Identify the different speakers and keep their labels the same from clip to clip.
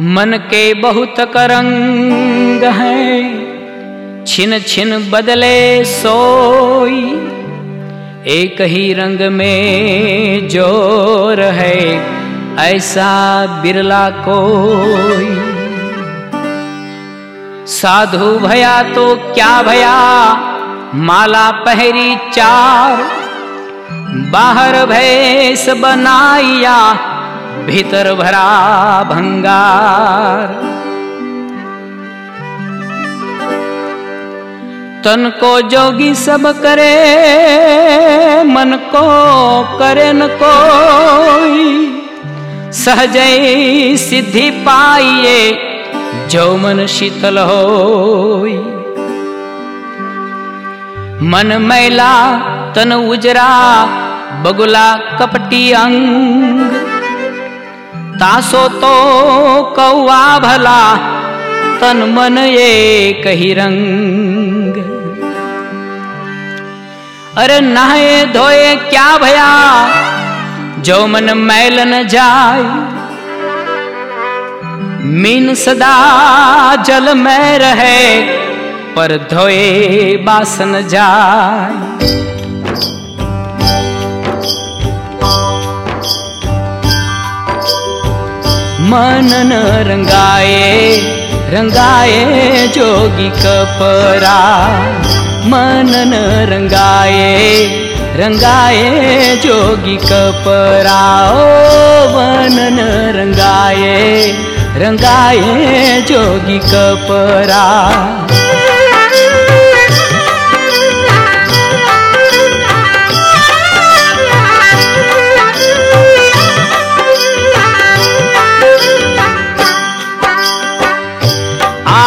Speaker 1: मन के बहुत करंग हैं। छिन छिन बदले सोई। एक ही रंग में ज़ोर है, ऐसा बिरला कोई। साधु भया तो क्या भया, माला पहरी चार। बाहर भैस बनाइया भीतर भरा भंगार। तन को जोगी सब करे, मन को करे न कोई। सहज सिद्धि पाइए, जो मन शीतल होई। मन मैला तन उजरा, बगुला कपटी अंग। तासो तो कौआ भला, तन मन ये कही रंग। अरे नहाए धोए क्या भया, जो मन मैल न जाय मीन सदा जल में रहे, पर धोए बासन जाय मनन रङ्गाये रङ्गाये जोगी कपरा। मनन रङ्गाये रङ्गाये जोगी कपरा। ओ मन रङ्गाये रङ्गाये जोगी कपरा।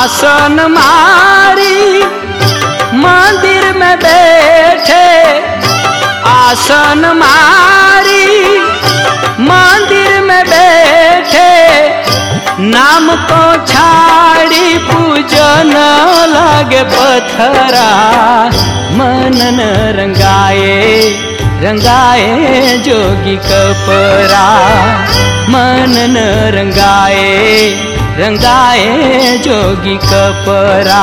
Speaker 1: आसन मारी, मंदिर में बैठे आसन मारी, मंदिर में बैठे नाम को छाड़ी पूजन लगे पथरा मनन रंगाए। रंगाए जोगी कपरा। मनन रंगाए रंगाए जोगी कपरा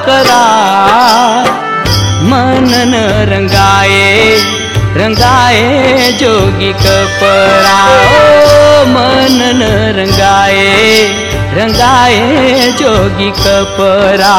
Speaker 1: बकरा मनन रंगाए रंगाए जोगी कपड़ा। ओ मनन रंगाए रंगाए जोगी कपड़ा।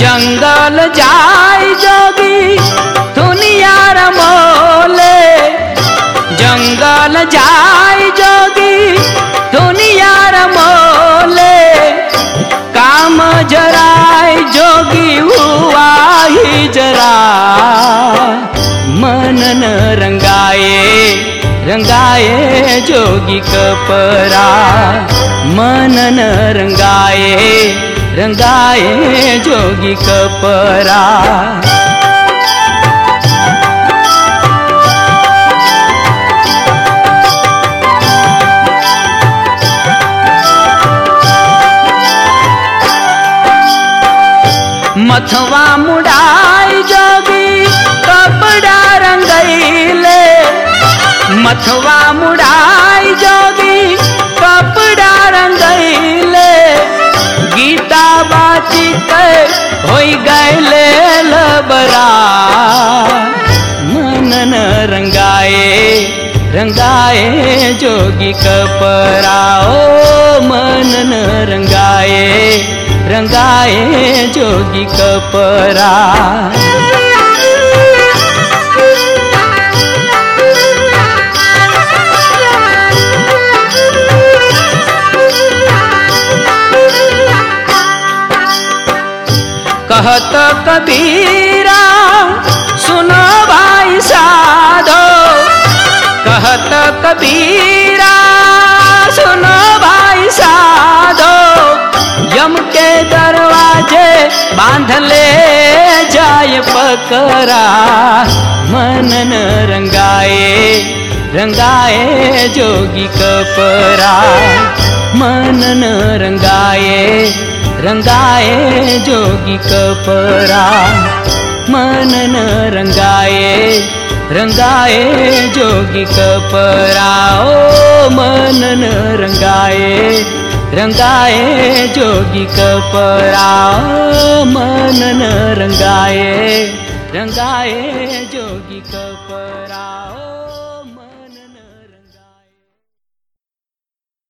Speaker 1: जंगल जाय जोगी, दुनिया रमोले। जंगल जाय जोगी, दुनिया रमोले। काम जराय जोगी, हुआ ही जरा। मनन रंगाए रंगाए जोगी कपरा। मनन रंगाए रंगाए जोगी कपरा। मथवा मुड़ाई जोगी कपड़ा रंगैले। मथवा मुड़ाई मनन रंगाए रंगाए जोगी कपरा ओ मनन रंगाए रंगाए जोगी कपरा। कहत कबीरा सुनो भाई साधो। कहत कबीरा, सुनो भाई साधो। यम के दरवाजे बाँध ले जाय पकड़ा मनन रंगाए रंगाए जोगी कपरा। मनन रंगाए रंगाए जोगी कपरा। मनन रङ्गाये रङ्गाये जोगी कपराओ मनन रङ्गाये रङ्गाये जोगी कपराओ मनन रङ्गाये रङ्गाये जोगी कपरा